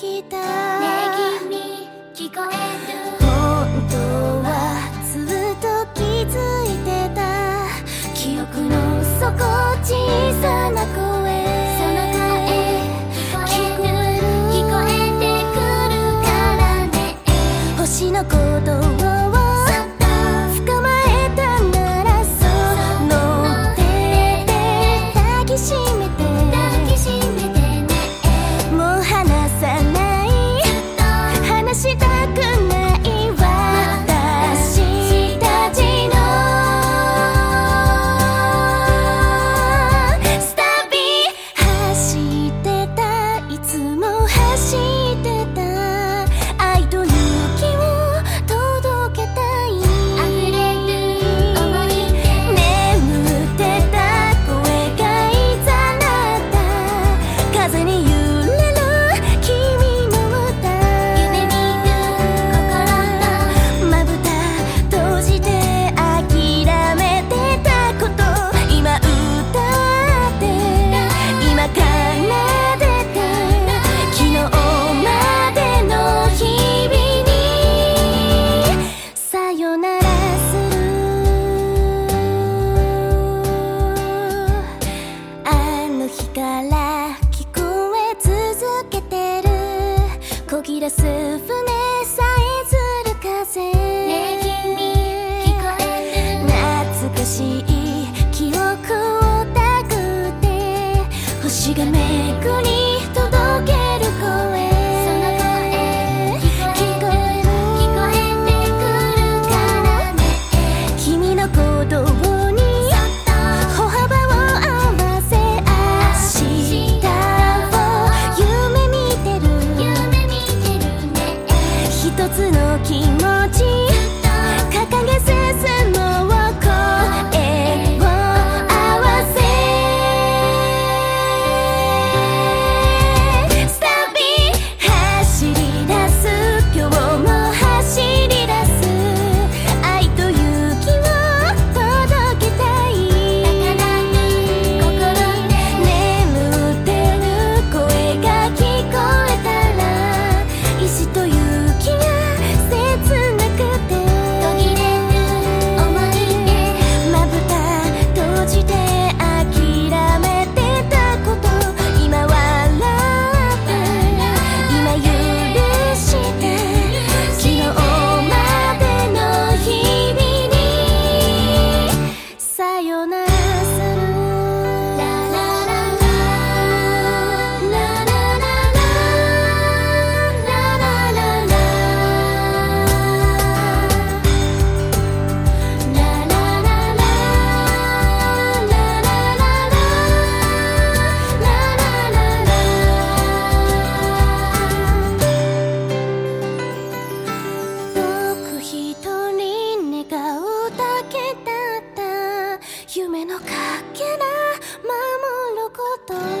きた」「ねぎに聞こえる」「本当す船さえずる風。ねえ君聞こえる？懐かしい記憶をたぐって。星が目夢のかけら守ること。